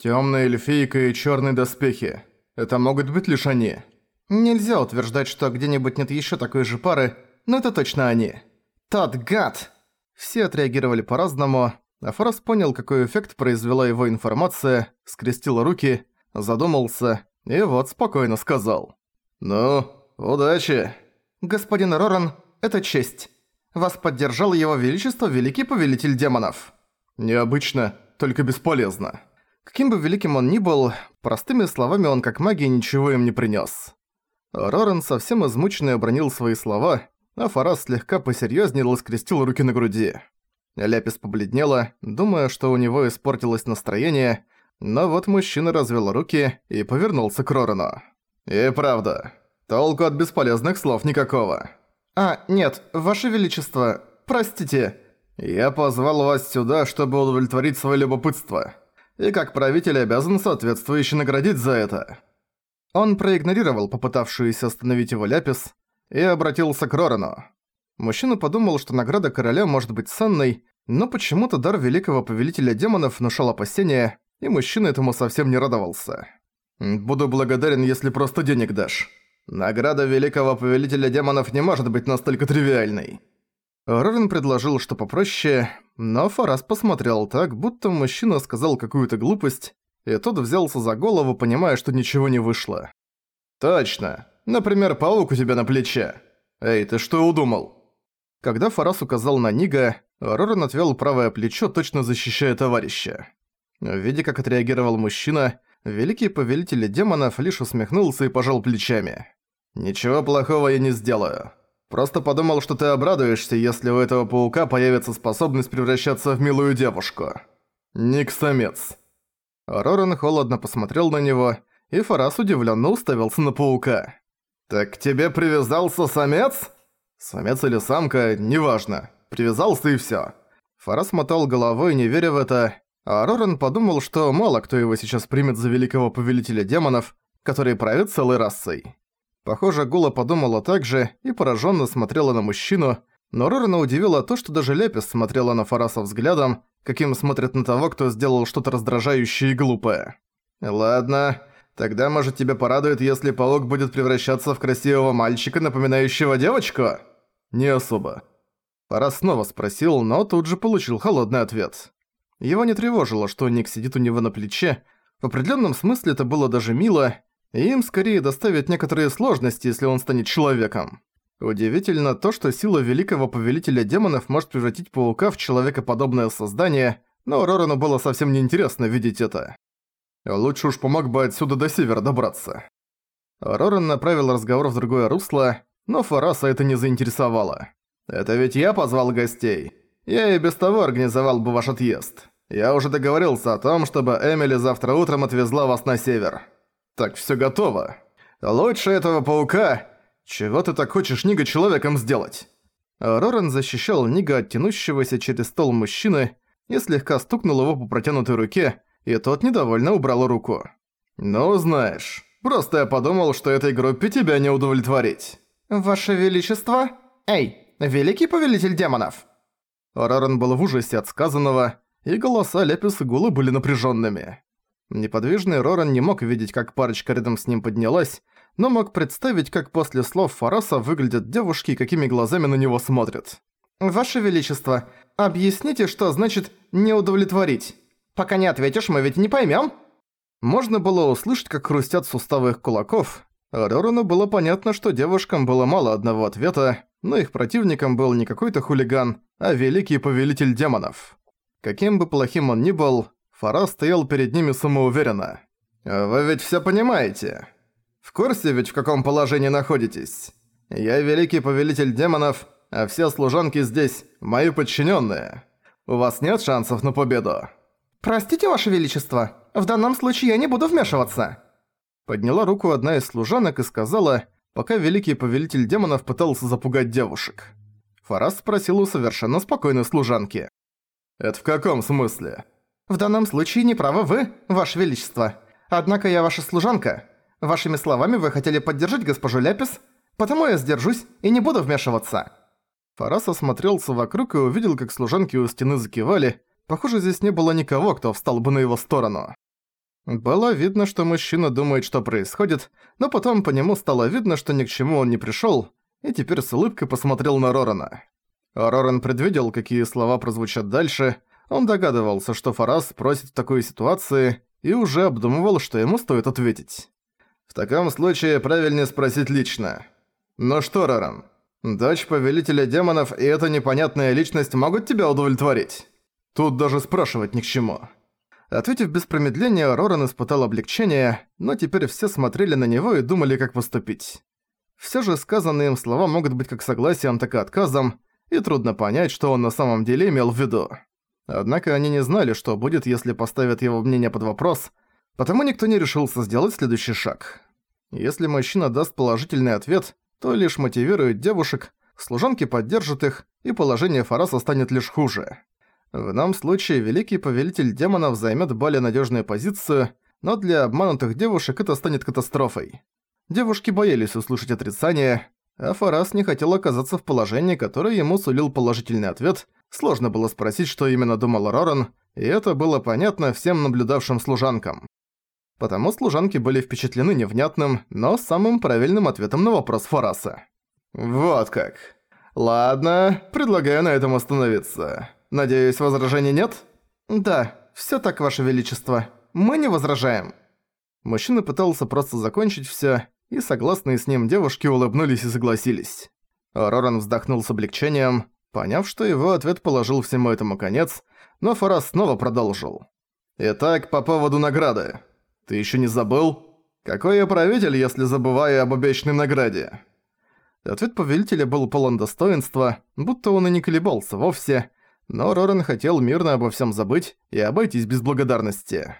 Тёмная эльфийка и чёрные доспехи. Это могут быть лишь они. Нельзя утверждать, что где-нибудь нет ещё такой же пары, но это точно они. Тот гад! Все отреагировали по-разному, а Форас понял, какой эффект произвела его информация, скрестил руки, задумался и вот спокойно сказал. «Ну, удачи!» «Господин Роран, это честь. Вас поддержал его величество Великий Повелитель Демонов». «Необычно, только бесполезно». Каким бы великим он ни был, простыми словами он как магия ничего им не принес. Роран совсем измученный обронил свои слова, а Фарас слегка посерьезнел и скрестил руки на груди. Ляпис побледнела, думая, что у него испортилось настроение, но вот мужчина развел руки и повернулся к Рорану. «И правда, толку от бесполезных слов никакого». «А, нет, ваше величество, простите». «Я позвал вас сюда, чтобы удовлетворить свое любопытство и как правитель обязан соответствующе наградить за это». Он проигнорировал попытавшуюся остановить его Ляпис и обратился к Рорану. Мужчина подумал, что награда короля может быть ценной, но почему-то дар великого повелителя демонов внушал опасения, и мужчина этому совсем не радовался. «Буду благодарен, если просто денег дашь. Награда великого повелителя демонов не может быть настолько тривиальной». Рорен предложил что попроще, но Фарас посмотрел так, будто мужчина сказал какую-то глупость, и тот взялся за голову, понимая, что ничего не вышло. «Точно. Например, паук у тебя на плече. Эй, ты что удумал?» Когда Фарас указал на Нига, Рорен отвел правое плечо, точно защищая товарища. Видя, как отреагировал мужчина, великий повелитель демонов лишь усмехнулся и пожал плечами. «Ничего плохого я не сделаю. Просто подумал, что ты обрадуешься, если у этого паука появится способность превращаться в милую девушку. Ник-самец». Роран холодно посмотрел на него, и Фарас удивленно уставился на паука. «Так к тебе привязался самец?» «Самец или самка, неважно. Привязался и всё». Фарас мотал головой, не веря в это, а Роран подумал, что мало кто его сейчас примет за великого повелителя демонов, который правит целой расой. Похоже, Гула подумала так же и пораженно смотрела на мужчину, но Рорана удивило то, что даже Лепис смотрела на Фараса взглядом, каким смотрят на того, кто сделал что-то раздражающее и глупое. «Ладно, тогда, может, тебя порадует, если паук будет превращаться в красивого мальчика, напоминающего девочку?» «Не особо». Фарас снова спросил, но тут же получил холодный ответ. Его не тревожило, что Ник сидит у него на плече, в определенном смысле это было даже мило, им скорее доставят некоторые сложности, если он станет человеком. Удивительно то, что сила великого повелителя демонов может превратить паука в человекоподобное создание, но Рорану было совсем неинтересно видеть это. Лучше уж помог бы отсюда до севера добраться. Роран направил разговор в другое русло, но Фараса это не заинтересовало. «Это ведь я позвал гостей. Я и без того организовал бы ваш отъезд. Я уже договорился о том, чтобы Эмили завтра утром отвезла вас на север. Так все готово. Лучше этого паука. Чего ты так хочешь Нига человеком сделать? Роран защищал Нига от тянущегося через стол мужчины и слегка стукнул его по протянутой руке, и тот недовольно убрал руку. «Ну, знаешь, просто я подумал, что этой группе тебя не удовлетворить». «Ваше Величество? Эй, Великий Повелитель Демонов!» Роран был в ужасе от сказанного, и голоса Лепис и Гулы были напряженными. Неподвижный Роран не мог видеть, как парочка рядом с ним поднялась, но мог представить, как после слов Фараса выглядят девушки и какими глазами на него смотрят. «Ваше Величество, объясните, что значит «не удовлетворить». Пока не ответишь, мы ведь не поймем. Можно было услышать, как хрустят суставы их кулаков. Рорану было понятно, что девушкам было мало одного ответа, но их противником был не какой-то хулиган, а великий повелитель демонов. Каким бы плохим он ни был, Фара стоял перед ними самоуверенно. «Вы ведь всё понимаете. В курсе ведь в каком положении находитесь? Я великий повелитель демонов, а все служанки здесь – мои подчиненные. У вас нет шансов на победу?» «Простите, Ваше Величество, в данном случае я не буду вмешиваться». Подняла руку одна из служанок и сказала, пока великий повелитель демонов пытался запугать девушек. Фарас спросил у совершенно спокойной служанки. «Это в каком смысле?» В данном случае не правы вы, Ваше Величество. Однако я ваша служанка. Вашими словами вы хотели поддержать госпожу Ляпис, потому я сдержусь и не буду вмешиваться». Фарас осмотрелся вокруг и увидел, как служанки у стены закивали. Похоже, здесь не было никого, кто встал бы на его сторону. Было видно, что мужчина думает, что происходит, но потом по нему стало видно, что ни к чему он не пришёл, и теперь с улыбкой посмотрел на Рорана. Роран предвидел, какие слова прозвучат дальше, он догадывался, что Фарас просит в такой ситуации, и уже обдумывал, что ему стоит ответить. «В таком случае правильнее спросить лично. Ну что, Роран, дочь повелителя демонов и эта непонятная личность могут тебя удовлетворить? Тут даже спрашивать ни к чему». Ответив без промедления, Роран испытал облегчение, но теперь все смотрели на него и думали, как поступить. Всё же сказанные им слова могут быть как согласием, так и отказом, и трудно понять, что он на самом деле имел в виду. Однако они не знали, что будет, если поставят его мнение под вопрос, потому никто не решился сделать следующий шаг. Если мужчина даст положительный ответ, то лишь мотивирует девушек, служанки поддержат их, и положение Фараса станет лишь хуже. В ином случае великий повелитель демонов займет более надежную позицию, но для обманутых девушек это станет катастрофой. Девушки боялись услышать отрицание, а Фарас не хотел оказаться в положении, которое ему сулил положительный ответ. Сложно было спросить, что именно думал Роран, и это было понятно всем наблюдавшим служанкам. Потому служанки были впечатлены невнятным, но самым правильным ответом на вопрос Фараса. «Вот как. Ладно, предлагаю на этом остановиться». Надеюсь, возражений нет? Да, всё так, Ваше Величество. Мы не возражаем. Мужчина пытался просто закончить всё, и согласные с ним девушки улыбнулись и согласились. Роран вздохнул с облегчением, поняв, что его ответ положил всему этому конец, но Фарас снова продолжил. «Итак, по поводу награды. Ты ещё не забыл? Какой я правитель, если забываю об обещанной награде?» Ответ повелителя был полон достоинства, будто он и не колебался вовсе, но Роран хотел мирно обо всем забыть и обойтись без благодарности.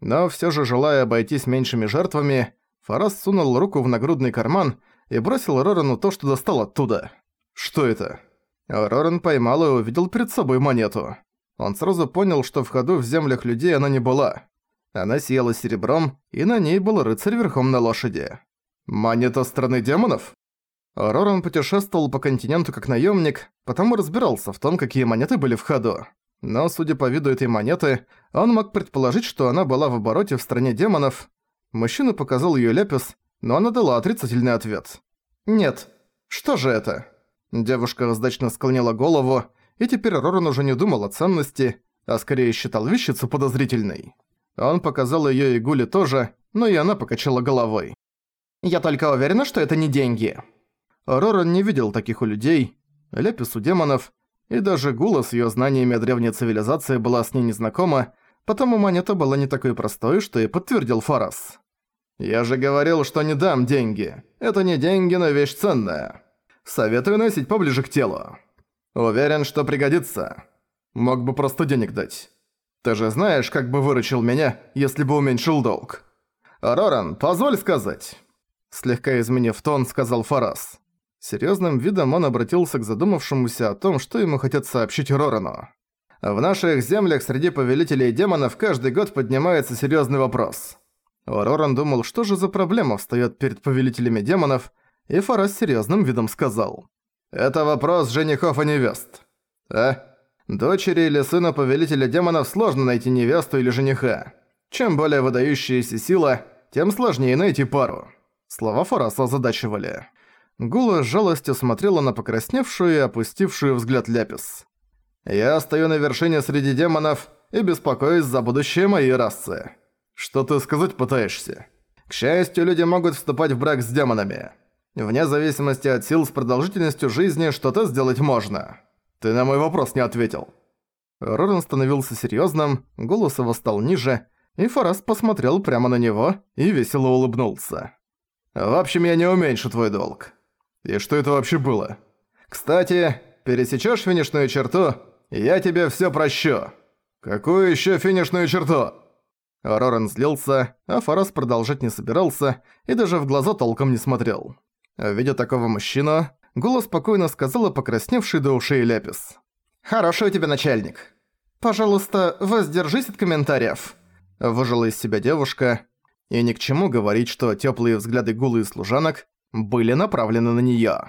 Но все же, желая обойтись меньшими жертвами, Фарас сунул руку в нагрудный карман и бросил Рорану то, что достал оттуда. Что это? Роран поймал и увидел перед собой монету. Он сразу понял, что в ходу в землях людей она не была. Она сияла серебром, и на ней был рыцарь верхом на лошади. «Монета страны демонов?» Роран путешествовал по континенту как наемник, потому разбирался в том, какие монеты были в ходу. Но, судя по виду этой монеты, он мог предположить, что она была в обороте в стране демонов. Мужчина показал ее Лепис, но она дала отрицательный ответ. «Нет. Что же это?» Девушка раздачно склонила голову, и теперь Роран уже не думал о ценности, а скорее считал вещицу подозрительной. Он показал ее Игуле тоже, но и она покачала головой. «Я только уверена, что это не деньги». Роран не видел таких у людей, Лепис у демонов, и даже Гула с её знаниями о древней цивилизации была с ней незнакома, потому монета была не такой простой, что и подтвердил Фарас. «Я же говорил, что не дам деньги. Это не деньги, но вещь ценная. Советую носить поближе к телу. Уверен, что пригодится. Мог бы просто денег дать. Ты же знаешь, как бы выручил меня, если бы уменьшил долг. Роран, позволь сказать». Слегка изменив тон, сказал Фарас. Серьёзным видом он обратился к задумавшемуся о том, что ему хотят сообщить Рорану. «В наших землях среди повелителей демонов каждый год поднимается серьёзный вопрос». Роран думал, что же за проблема встаёт перед повелителями демонов, и Фарас серьёзным видом сказал. «Это вопрос женихов и невест. А? Дочери или сына повелителя демонов сложно найти невесту или жениха. Чем более выдающаяся сила, тем сложнее найти пару». Слова Фараса озадачивали. Гула с жалостью смотрела на покрасневшую и опустившую взгляд Ляпис. «Я стою на вершине среди демонов и беспокоюсь за будущее моей расы. Что ты сказать пытаешься? К счастью, люди могут вступать в брак с демонами. Вне зависимости от сил с продолжительностью жизни что-то сделать можно. Ты на мой вопрос не ответил». Роран становился серьёзным, голос его стал ниже, и Фарас посмотрел прямо на него и весело улыбнулся. «В общем, я не уменьшу твой долг. И что это вообще было? Кстати, пересечешь финишную черту, я тебе все прощу. Какую еще финишную черту? Роран злился, а Фарас продолжать не собирался и даже в глаза толком не смотрел. Видя такого мужчину, голос спокойно сказала покрасневший до ушей Ляпис. «Хороший у тебя начальник. Пожалуйста, воздержись от комментариев». Выжила из себя девушка, и ни к чему говорить, что теплые взгляды гулы и служанок были направлены на неё.